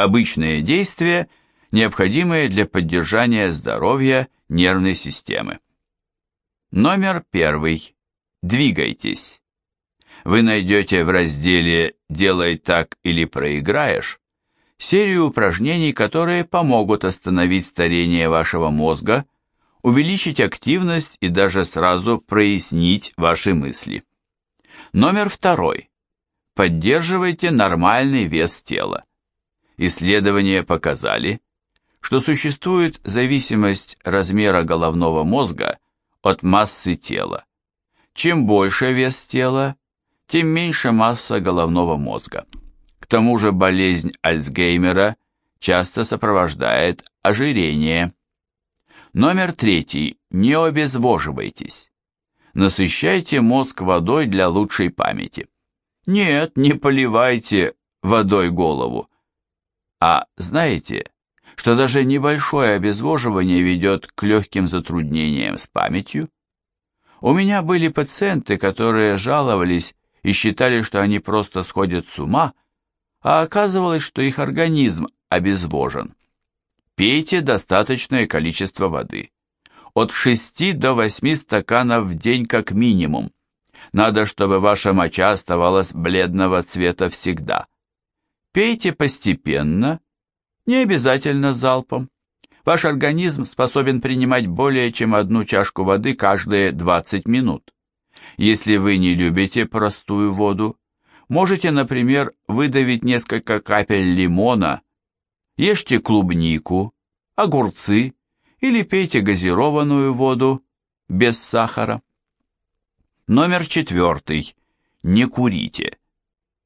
Обычные действия, необходимые для поддержания здоровья нервной системы. Номер первый. Двигайтесь. Вы найдете в разделе «Делай так или проиграешь» серию упражнений, которые помогут остановить старение вашего мозга, увеличить активность и даже сразу прояснить ваши мысли. Номер второй. Поддерживайте нормальный вес тела. Исследования показали, что существует зависимость размера головного мозга от массы тела. Чем больше вес тела, тем меньше масса головного мозга. К тому же болезнь Альцгеймера часто сопровождает ожирение. Номер третий. Не обезвоживайтесь. Насыщайте мозг водой для лучшей памяти. Нет, не поливайте водой голову. А знаете, что даже небольшое обезвоживание ведет к легким затруднениям с памятью? У меня были пациенты, которые жаловались и считали, что они просто сходят с ума, а оказывалось, что их организм обезвожен. Пейте достаточное количество воды. От 6 до 8 стаканов в день как минимум. Надо, чтобы ваша моча оставалась бледного цвета всегда. Пейте постепенно, не обязательно залпом. Ваш организм способен принимать более чем одну чашку воды каждые 20 минут. Если вы не любите простую воду, можете, например, выдавить несколько капель лимона, ешьте клубнику, огурцы или пейте газированную воду без сахара. Номер четвертый. Не курите.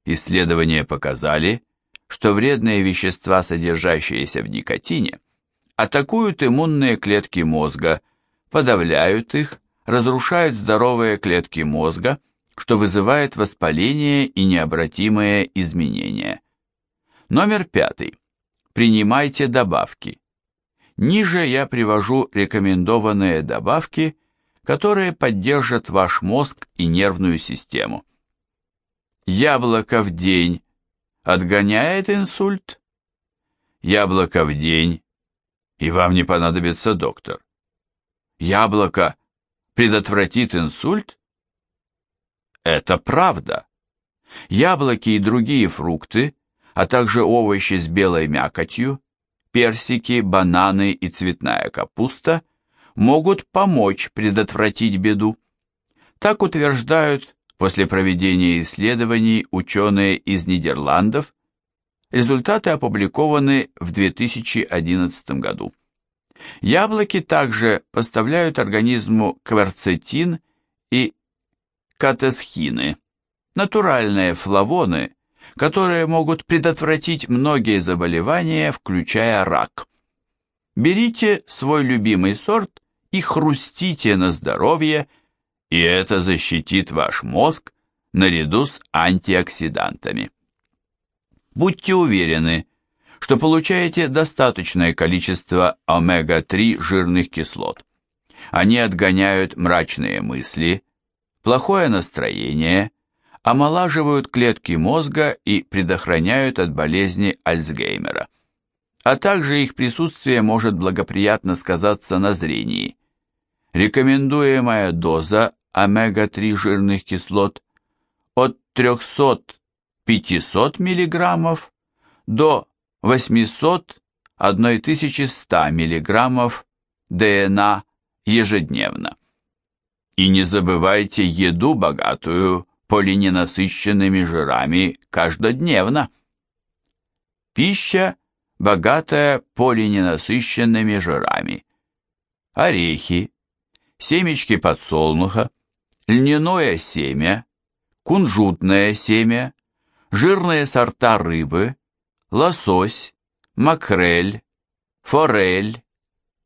Исследования показали, что вредные вещества, содержащиеся в никотине, атакуют иммунные клетки мозга, подавляют их, разрушают здоровые клетки мозга, что вызывает воспаление и необратимые изменения. Номер пятый. Принимайте добавки. Ниже я привожу рекомендованные добавки, которые поддержат ваш мозг и нервную систему. Яблоко в день отгоняет инсульт? Яблоко в день, и вам не понадобится доктор. Яблоко предотвратит инсульт? Это правда. Яблоки и другие фрукты, а также овощи с белой мякотью, персики, бананы и цветная капуста могут помочь предотвратить беду. Так утверждают После проведения исследований ученые из Нидерландов, результаты опубликованы в 2011 году. Яблоки также поставляют организму кверцетин и катесхины, натуральные флавоны, которые могут предотвратить многие заболевания, включая рак. Берите свой любимый сорт и хрустите на здоровье – и это защитит ваш мозг наряду с антиоксидантами. Будьте уверены, что получаете достаточное количество омега-3 жирных кислот. Они отгоняют мрачные мысли, плохое настроение, омолаживают клетки мозга и предохраняют от болезни Альцгеймера. А также их присутствие может благоприятно сказаться на зрении. Рекомендуемая доза омега-3 жирных кислот от 300-500 мг до 800-1100 мг ДНА ежедневно. И не забывайте еду, богатую полиненасыщенными жирами, каждодневно. Пища, богатая полиненасыщенными жирами. Орехи, семечки подсолнуха, льняное семя, кунжутное семя, жирные сорта рыбы, лосось, макрель, форель,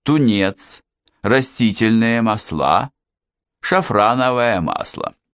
тунец, растительные масла, шафрановое масло.